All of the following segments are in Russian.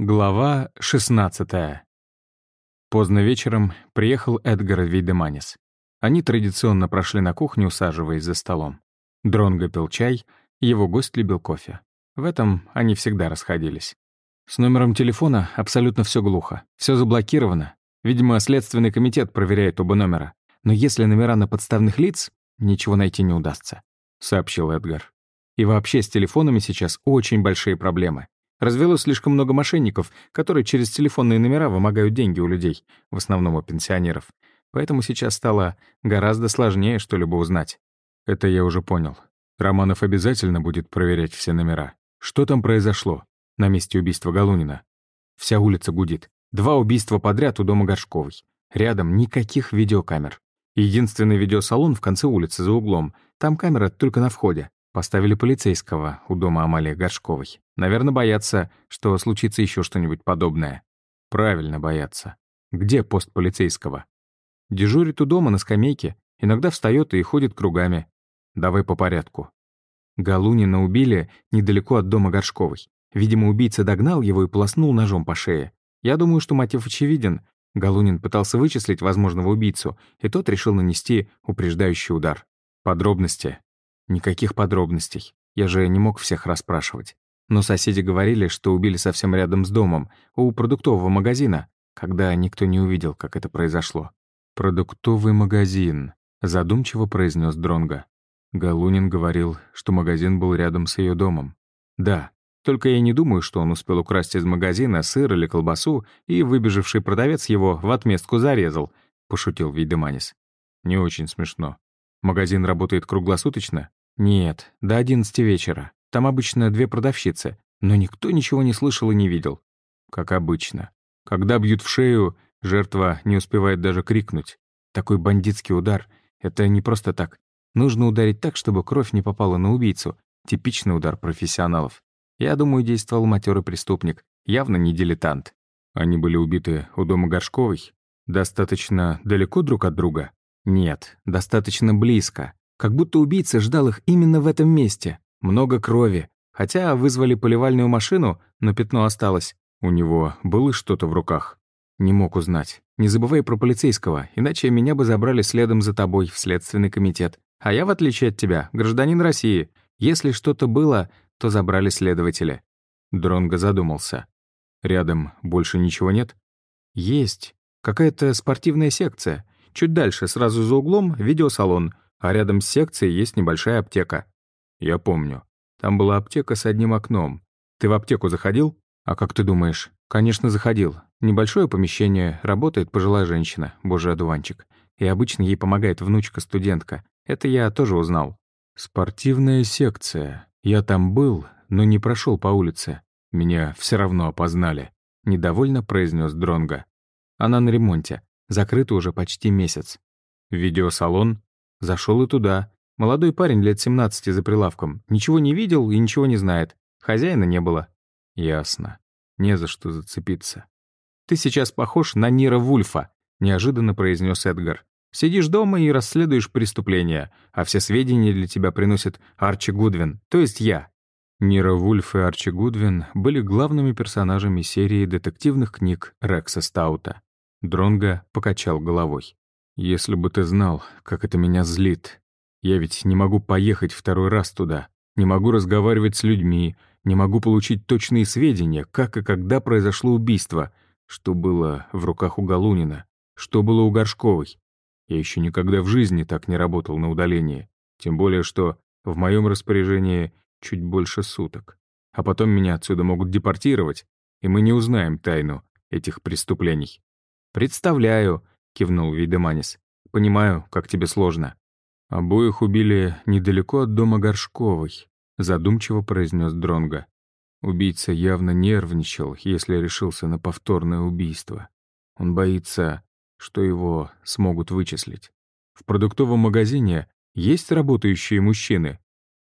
Глава 16 Поздно вечером приехал Эдгар Вейдеманис. Они традиционно прошли на кухню, усаживаясь за столом. Дронго пил чай, его гость любил кофе. В этом они всегда расходились. С номером телефона абсолютно все глухо, все заблокировано. Видимо, Следственный комитет проверяет оба номера. Но если номера на подставных лиц, ничего найти не удастся, сообщил Эдгар. И вообще с телефонами сейчас очень большие проблемы. Развелось слишком много мошенников, которые через телефонные номера вымогают деньги у людей, в основном у пенсионеров. Поэтому сейчас стало гораздо сложнее что-либо узнать. Это я уже понял. Романов обязательно будет проверять все номера. Что там произошло на месте убийства Галунина? Вся улица гудит. Два убийства подряд у дома Горшковой. Рядом никаких видеокамер. Единственный видеосалон в конце улицы за углом. Там камера только на входе. Поставили полицейского у дома Амалии Горшковой. Наверное, боятся, что случится еще что-нибудь подобное. Правильно боятся. Где пост полицейского? Дежурит у дома на скамейке, иногда встает и ходит кругами. Давай по порядку. Галунина убили недалеко от дома Горшковой. Видимо, убийца догнал его и полоснул ножом по шее. Я думаю, что мотив очевиден. Галунин пытался вычислить возможного убийцу, и тот решил нанести упреждающий удар. Подробности Никаких подробностей. Я же не мог всех расспрашивать. Но соседи говорили, что убили совсем рядом с домом, у продуктового магазина, когда никто не увидел, как это произошло. «Продуктовый магазин», — задумчиво произнес Дронга. Галунин говорил, что магазин был рядом с ее домом. «Да, только я не думаю, что он успел украсть из магазина сыр или колбасу, и выбежавший продавец его в отместку зарезал», — пошутил Вейдеманис. «Не очень смешно. Магазин работает круглосуточно?» «Нет, до одиннадцати вечера. Там обычно две продавщицы, но никто ничего не слышал и не видел. Как обычно. Когда бьют в шею, жертва не успевает даже крикнуть. Такой бандитский удар — это не просто так. Нужно ударить так, чтобы кровь не попала на убийцу. Типичный удар профессионалов. Я думаю, действовал матерый преступник, явно не дилетант. Они были убиты у дома Горшковой? Достаточно далеко друг от друга? Нет, достаточно близко. Как будто убийца ждал их именно в этом месте. Много крови. Хотя вызвали поливальную машину, но пятно осталось. У него было что-то в руках. Не мог узнать. Не забывай про полицейского, иначе меня бы забрали следом за тобой в Следственный комитет. А я, в отличие от тебя, гражданин России. Если что-то было, то забрали следователи. Дронго задумался. Рядом больше ничего нет? Есть. Какая-то спортивная секция. Чуть дальше, сразу за углом, видеосалон — а рядом с секцией есть небольшая аптека. Я помню. Там была аптека с одним окном. Ты в аптеку заходил? А как ты думаешь? Конечно, заходил. Небольшое помещение, работает пожилая женщина, божий одуванчик. И обычно ей помогает внучка-студентка. Это я тоже узнал. Спортивная секция. Я там был, но не прошел по улице. Меня все равно опознали. Недовольно произнес Дронга. Она на ремонте. Закрыта уже почти месяц. Видеосалон? Зашел и туда. Молодой парень лет 17 за прилавком. Ничего не видел и ничего не знает. Хозяина не было. Ясно. Не за что зацепиться. «Ты сейчас похож на Нира Вульфа», — неожиданно произнес Эдгар. «Сидишь дома и расследуешь преступления, а все сведения для тебя приносит Арчи Гудвин, то есть я». Нира Вульф и Арчи Гудвин были главными персонажами серии детективных книг Рекса Стаута. Дронго покачал головой. Если бы ты знал, как это меня злит. Я ведь не могу поехать второй раз туда, не могу разговаривать с людьми, не могу получить точные сведения, как и когда произошло убийство, что было в руках у Галунина, что было у Горшковой. Я еще никогда в жизни так не работал на удалении, тем более что в моем распоряжении чуть больше суток. А потом меня отсюда могут депортировать, и мы не узнаем тайну этих преступлений. Представляю, кивнул Вейдеманис. «Понимаю, как тебе сложно». «Обоих убили недалеко от дома Горшковой», — задумчиво произнес Дронга. Убийца явно нервничал, если решился на повторное убийство. Он боится, что его смогут вычислить. В продуктовом магазине есть работающие мужчины.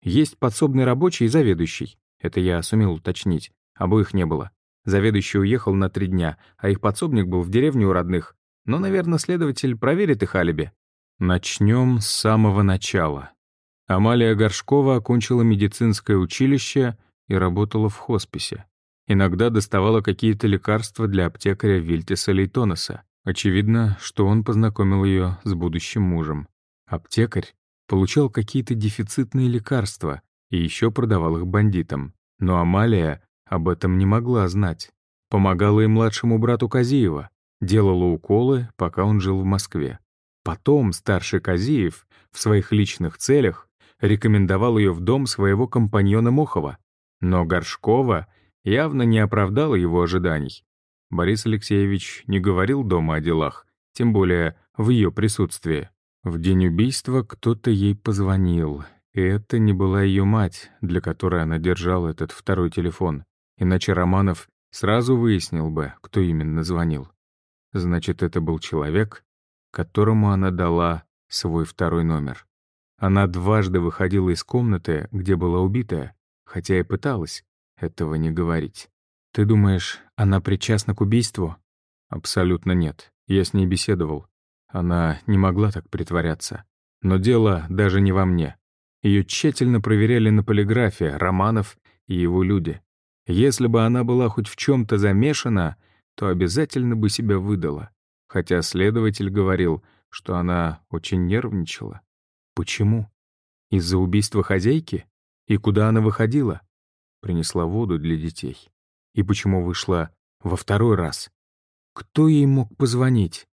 Есть подсобный рабочий и заведующий. Это я сумел уточнить. Обоих не было. Заведующий уехал на три дня, а их подсобник был в деревне у родных. Но, наверное, следователь проверит их алиби. Начнем с самого начала. Амалия Горшкова окончила медицинское училище и работала в хосписе. Иногда доставала какие-то лекарства для аптекаря Вильтиса Лейтонеса. Очевидно, что он познакомил ее с будущим мужем. Аптекарь получал какие-то дефицитные лекарства и еще продавал их бандитам. Но Амалия об этом не могла знать. Помогала и младшему брату Казиева, делала уколы, пока он жил в Москве. Потом старший Казиев в своих личных целях рекомендовал ее в дом своего компаньона Мохова. Но Горшкова явно не оправдала его ожиданий. Борис Алексеевич не говорил дома о делах, тем более в ее присутствии. В день убийства кто-то ей позвонил, и это не была ее мать, для которой она держала этот второй телефон. Иначе Романов сразу выяснил бы, кто именно звонил. Значит, это был человек, которому она дала свой второй номер. Она дважды выходила из комнаты, где была убитая, хотя и пыталась этого не говорить. «Ты думаешь, она причастна к убийству?» «Абсолютно нет. Я с ней беседовал. Она не могла так притворяться. Но дело даже не во мне. Ее тщательно проверяли на полиграфе Романов и его люди. Если бы она была хоть в чем то замешана, то обязательно бы себя выдала. Хотя следователь говорил, что она очень нервничала. Почему? Из-за убийства хозяйки? И куда она выходила? Принесла воду для детей. И почему вышла во второй раз? Кто ей мог позвонить?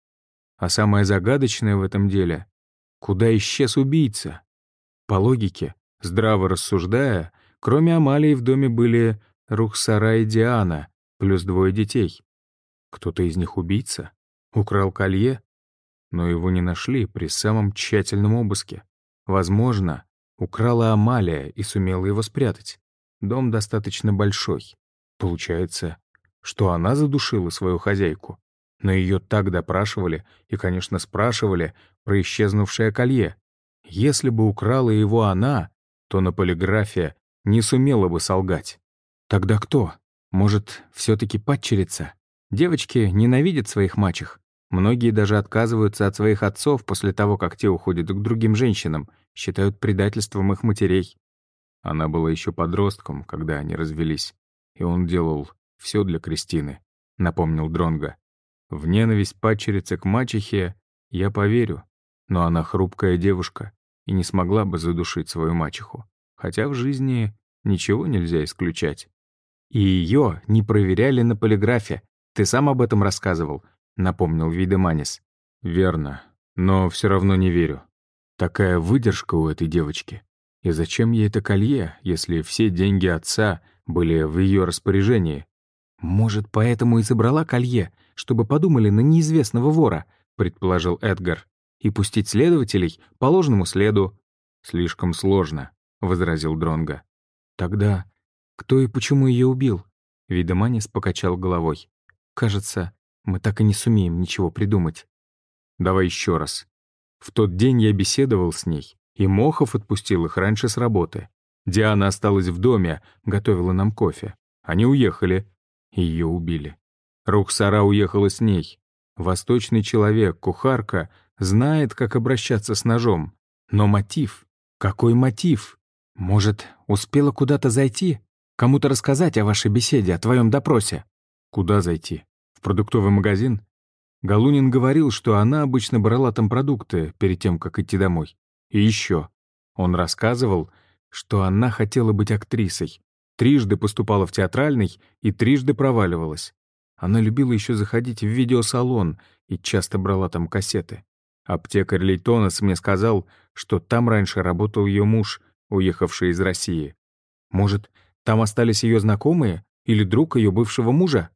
А самое загадочное в этом деле — куда исчез убийца? По логике, здраво рассуждая, кроме Амалии в доме были Рухсара и Диана, плюс двое детей. Кто-то из них убийца? Украл колье? Но его не нашли при самом тщательном обыске. Возможно, украла Амалия и сумела его спрятать. Дом достаточно большой. Получается, что она задушила свою хозяйку. Но ее так допрашивали и, конечно, спрашивали про исчезнувшее колье. Если бы украла его она, то на полиграфе не сумела бы солгать. Тогда кто? Может, все-таки падчерица? Девочки ненавидят своих мачех. Многие даже отказываются от своих отцов после того, как те уходят к другим женщинам, считают предательством их матерей. Она была еще подростком, когда они развелись, и он делал все для Кристины, напомнил Дронга. В ненависть падчерицы к мачехе я поверю, но она хрупкая девушка и не смогла бы задушить свою мачеху. Хотя в жизни ничего нельзя исключать. И ее не проверяли на полиграфе. Ты сам об этом рассказывал, напомнил Видеманис. Верно, но все равно не верю. Такая выдержка у этой девочки. И зачем ей это колье, если все деньги отца были в ее распоряжении? Может, поэтому и забрала колье, чтобы подумали на неизвестного вора, предположил Эдгар, и пустить следователей по ложному следу. Слишком сложно, возразил Дронга. Тогда кто и почему ее убил? Видоманис покачал головой. Кажется, мы так и не сумеем ничего придумать. Давай еще раз. В тот день я беседовал с ней, и Мохов отпустил их раньше с работы. Диана осталась в доме, готовила нам кофе. Они уехали. Ее убили. Рухсара уехала с ней. Восточный человек, кухарка, знает, как обращаться с ножом. Но мотив? Какой мотив? Может, успела куда-то зайти? Кому-то рассказать о вашей беседе, о твоем допросе? Куда зайти? В продуктовый магазин? Галунин говорил, что она обычно брала там продукты перед тем, как идти домой. И еще. Он рассказывал, что она хотела быть актрисой. Трижды поступала в театральный и трижды проваливалась. Она любила еще заходить в видеосалон и часто брала там кассеты. Аптекарь Лейтонос мне сказал, что там раньше работал ее муж, уехавший из России. Может, там остались ее знакомые или друг ее бывшего мужа?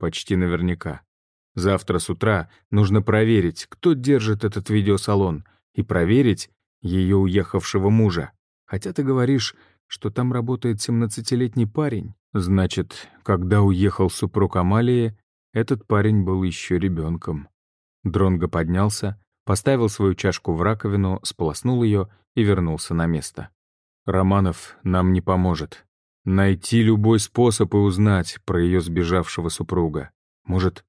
Почти наверняка. Завтра с утра нужно проверить, кто держит этот видеосалон, и проверить ее уехавшего мужа. Хотя ты говоришь, что там работает 17-летний парень. Значит, когда уехал супруг Амалии, этот парень был еще ребенком. Дронго поднялся, поставил свою чашку в раковину, сполоснул ее и вернулся на место. «Романов нам не поможет. Найти любой способ и узнать про ее сбежавшего супруга. Может,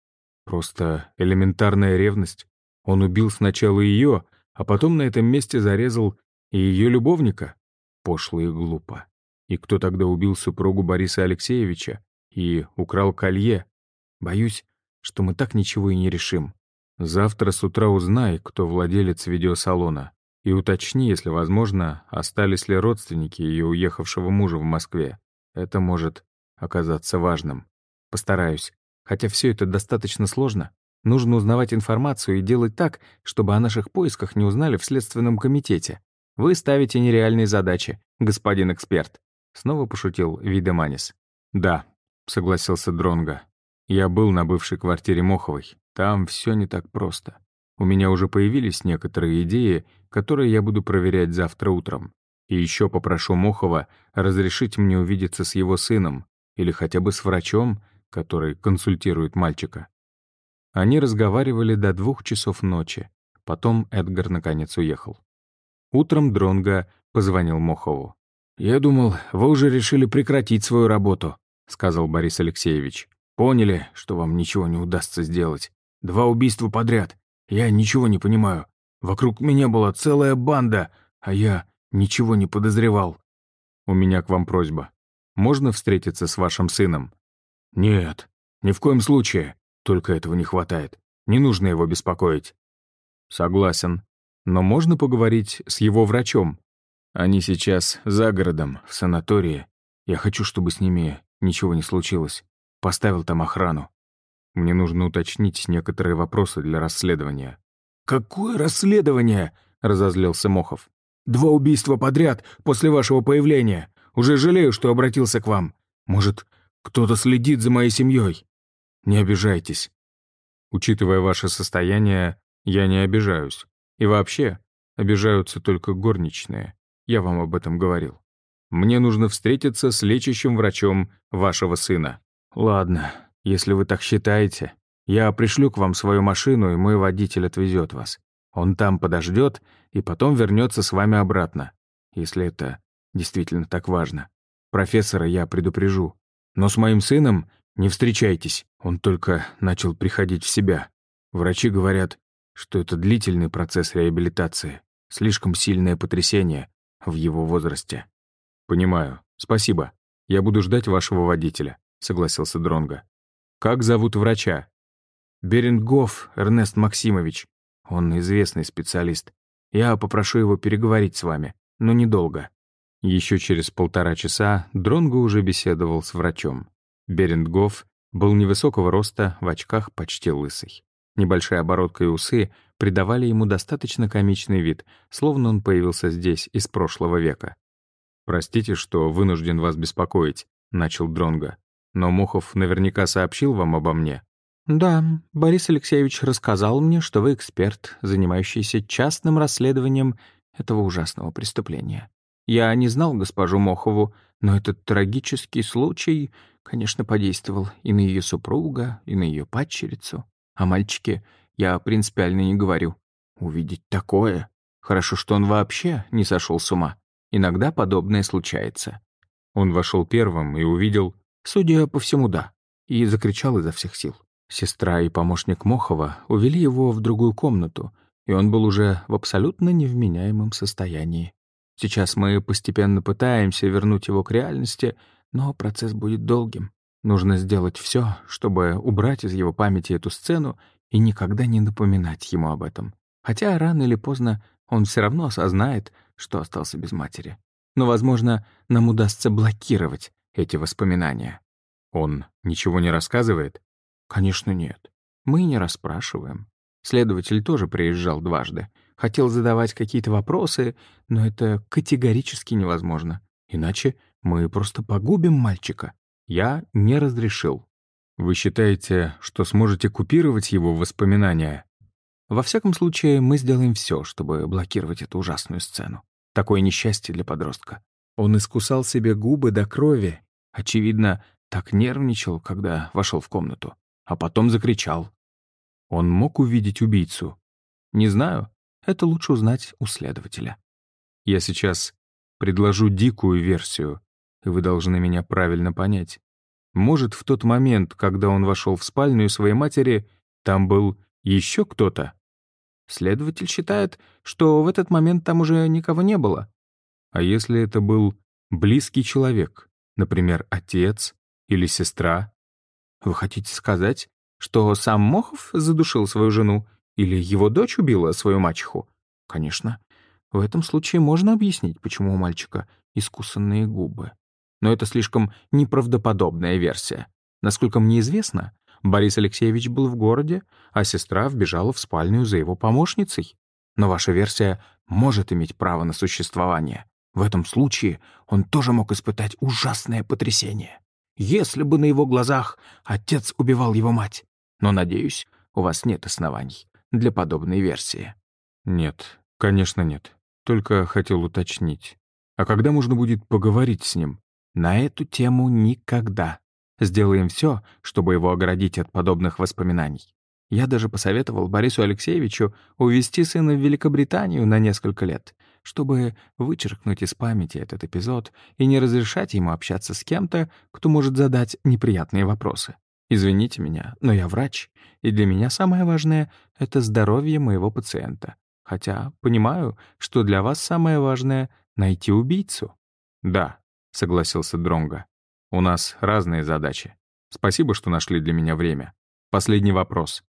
просто элементарная ревность? Он убил сначала ее, а потом на этом месте зарезал и ее любовника? Пошло и глупо. И кто тогда убил супругу Бориса Алексеевича? и украл колье. Боюсь, что мы так ничего и не решим. Завтра с утра узнай, кто владелец видеосалона, и уточни, если возможно, остались ли родственники ее уехавшего мужа в Москве. Это может оказаться важным. Постараюсь. Хотя все это достаточно сложно. Нужно узнавать информацию и делать так, чтобы о наших поисках не узнали в Следственном комитете. Вы ставите нереальные задачи, господин эксперт. Снова пошутил Видеманис. Да, согласился Дронга. Я был на бывшей квартире Моховой. Там все не так просто. У меня уже появились некоторые идеи, которые я буду проверять завтра утром. И еще попрошу Мохова разрешить мне увидеться с его сыном или хотя бы с врачом, который консультирует мальчика. Они разговаривали до двух часов ночи. Потом Эдгар наконец уехал. Утром Дронга позвонил Мохову. «Я думал, вы уже решили прекратить свою работу», — сказал Борис Алексеевич. «Поняли, что вам ничего не удастся сделать. Два убийства подряд. Я ничего не понимаю. Вокруг меня была целая банда, а я ничего не подозревал. У меня к вам просьба. Можно встретиться с вашим сыном? Нет, ни в коем случае. Только этого не хватает. Не нужно его беспокоить. Согласен. Но можно поговорить с его врачом? Они сейчас за городом, в санатории. Я хочу, чтобы с ними ничего не случилось. Поставил там охрану. Мне нужно уточнить некоторые вопросы для расследования. «Какое расследование?» — разозлился Мохов. «Два убийства подряд после вашего появления. Уже жалею, что обратился к вам. Может, кто-то следит за моей семьей? Не обижайтесь». Учитывая ваше состояние, я не обижаюсь. И вообще, обижаются только горничные. Я вам об этом говорил. Мне нужно встретиться с лечащим врачом вашего сына. Ладно, если вы так считаете, я пришлю к вам свою машину, и мой водитель отвезет вас. Он там подождет и потом вернется с вами обратно, если это действительно так важно. Профессора я предупрежу. Но с моим сыном не встречайтесь. Он только начал приходить в себя. Врачи говорят, что это длительный процесс реабилитации, слишком сильное потрясение в его возрасте. Понимаю. Спасибо. Я буду ждать вашего водителя, согласился Дронга. Как зовут врача? Берингоф Эрнест Максимович. Он известный специалист. Я попрошу его переговорить с вами, но недолго. Еще через полтора часа Дронго уже беседовал с врачом. Берингоф был невысокого роста, в очках почти лысый. Небольшая оборотка и усы придавали ему достаточно комичный вид, словно он появился здесь из прошлого века. «Простите, что вынужден вас беспокоить», — начал Дронго. «Но Мохов наверняка сообщил вам обо мне». «Да, Борис Алексеевич рассказал мне, что вы эксперт, занимающийся частным расследованием этого ужасного преступления. Я не знал госпожу Мохову, но этот трагический случай, конечно, подействовал и на ее супруга, и на ее падчерицу. О мальчике я принципиально не говорю. Увидеть такое... Хорошо, что он вообще не сошел с ума. Иногда подобное случается. Он вошел первым и увидел, судя по всему, да, и закричал изо всех сил. Сестра и помощник Мохова увели его в другую комнату, и он был уже в абсолютно невменяемом состоянии. Сейчас мы постепенно пытаемся вернуть его к реальности, но процесс будет долгим. Нужно сделать все, чтобы убрать из его памяти эту сцену и никогда не напоминать ему об этом. Хотя рано или поздно он все равно осознает, что остался без матери. Но, возможно, нам удастся блокировать эти воспоминания. Он ничего не рассказывает? Конечно, нет. Мы не расспрашиваем. Следователь тоже приезжал дважды. Хотел задавать какие-то вопросы, но это категорически невозможно. Иначе мы просто погубим мальчика. Я не разрешил. Вы считаете, что сможете купировать его воспоминания? Во всяком случае, мы сделаем все, чтобы блокировать эту ужасную сцену. Такое несчастье для подростка. Он искусал себе губы до крови. Очевидно, так нервничал, когда вошел в комнату а потом закричал. Он мог увидеть убийцу? Не знаю. Это лучше узнать у следователя. Я сейчас предложу дикую версию, и вы должны меня правильно понять. Может, в тот момент, когда он вошел в спальню своей матери, там был еще кто-то? Следователь считает, что в этот момент там уже никого не было. А если это был близкий человек, например, отец Или сестра? Вы хотите сказать, что сам Мохов задушил свою жену? Или его дочь убила свою мачеху? Конечно. В этом случае можно объяснить, почему у мальчика искусанные губы. Но это слишком неправдоподобная версия. Насколько мне известно, Борис Алексеевич был в городе, а сестра вбежала в спальню за его помощницей. Но ваша версия может иметь право на существование. В этом случае он тоже мог испытать ужасное потрясение. Если бы на его глазах отец убивал его мать. Но, надеюсь, у вас нет оснований для подобной версии. Нет, конечно нет. Только хотел уточнить. А когда можно будет поговорить с ним? На эту тему никогда. Сделаем все, чтобы его оградить от подобных воспоминаний. Я даже посоветовал Борису Алексеевичу увезти сына в Великобританию на несколько лет, чтобы вычеркнуть из памяти этот эпизод и не разрешать ему общаться с кем-то, кто может задать неприятные вопросы. Извините меня, но я врач, и для меня самое важное — это здоровье моего пациента. Хотя понимаю, что для вас самое важное — найти убийцу. «Да», — согласился Дронга. «У нас разные задачи. Спасибо, что нашли для меня время. Последний вопрос.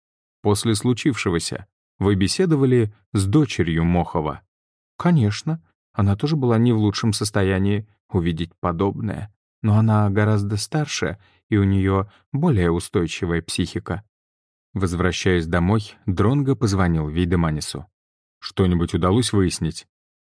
После случившегося вы беседовали с дочерью Мохова?» «Конечно. Она тоже была не в лучшем состоянии увидеть подобное. Но она гораздо старше, и у нее более устойчивая психика». Возвращаясь домой, Дронго позвонил Вейдеманису. «Что-нибудь удалось выяснить?»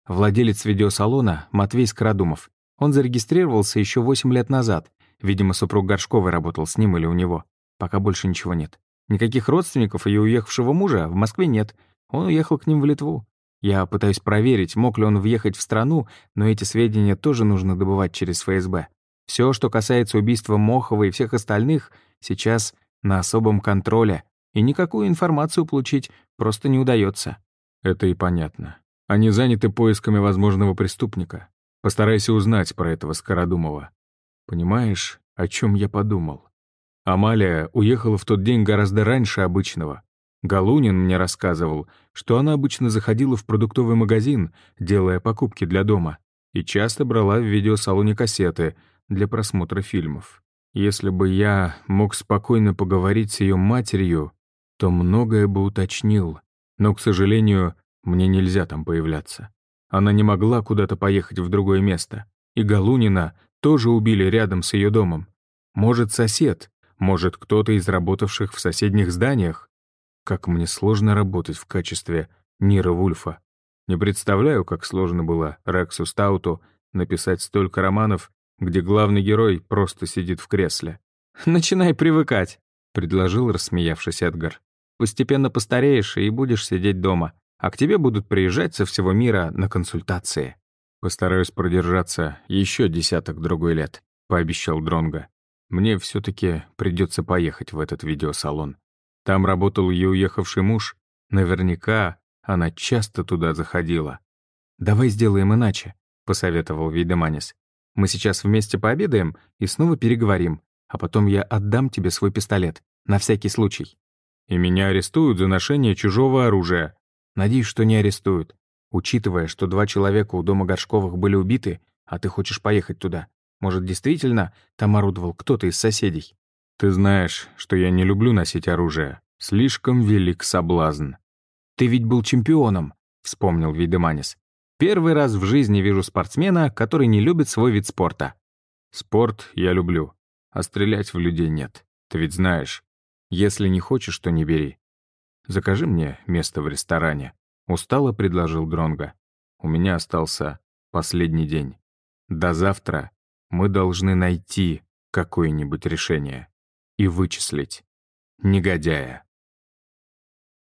Владелец видеосалона Матвей Скородумов. Он зарегистрировался еще 8 лет назад. Видимо, супруг Горшковой работал с ним или у него. Пока больше ничего нет. Никаких родственников и уехавшего мужа в Москве нет. Он уехал к ним в Литву. Я пытаюсь проверить, мог ли он въехать в страну, но эти сведения тоже нужно добывать через ФСБ. Все, что касается убийства Мохова и всех остальных, сейчас на особом контроле, и никакую информацию получить просто не удается. Это и понятно. Они заняты поисками возможного преступника. Постарайся узнать про этого Скородумова. Понимаешь, о чем я подумал? Амалия уехала в тот день гораздо раньше обычного. Галунин мне рассказывал, что она обычно заходила в продуктовый магазин, делая покупки для дома, и часто брала в видеосалоне кассеты для просмотра фильмов. Если бы я мог спокойно поговорить с ее матерью, то многое бы уточнил, но, к сожалению, мне нельзя там появляться. Она не могла куда-то поехать в другое место, и Галунина тоже убили рядом с ее домом. Может, сосед, может, кто-то из работавших в соседних зданиях? Как мне сложно работать в качестве Нира Вульфа. Не представляю, как сложно было Рексу Стауту написать столько романов, где главный герой просто сидит в кресле. «Начинай привыкать», — предложил, рассмеявшись Эдгар. «Постепенно постареешь и будешь сидеть дома, а к тебе будут приезжать со всего мира на консультации». «Постараюсь продержаться еще десяток другой лет», — пообещал Дронга. Мне все таки придется поехать в этот видеосалон. Там работал ее уехавший муж. Наверняка она часто туда заходила. «Давай сделаем иначе», — посоветовал Вейдеманис. «Мы сейчас вместе пообедаем и снова переговорим, а потом я отдам тебе свой пистолет, на всякий случай». «И меня арестуют за ношение чужого оружия». «Надеюсь, что не арестуют. Учитывая, что два человека у дома Горшковых были убиты, а ты хочешь поехать туда, может, действительно там орудовал кто-то из соседей? Ты знаешь, что я не люблю носить оружие. Слишком велик соблазн. Ты ведь был чемпионом, вспомнил Вейдеманис. Первый раз в жизни вижу спортсмена, который не любит свой вид спорта. Спорт я люблю, а стрелять в людей нет. Ты ведь знаешь. Если не хочешь, то не бери. Закажи мне место в ресторане. Устало предложил Дронга. У меня остался последний день. До завтра мы должны найти какое-нибудь решение и вычислить негодяя.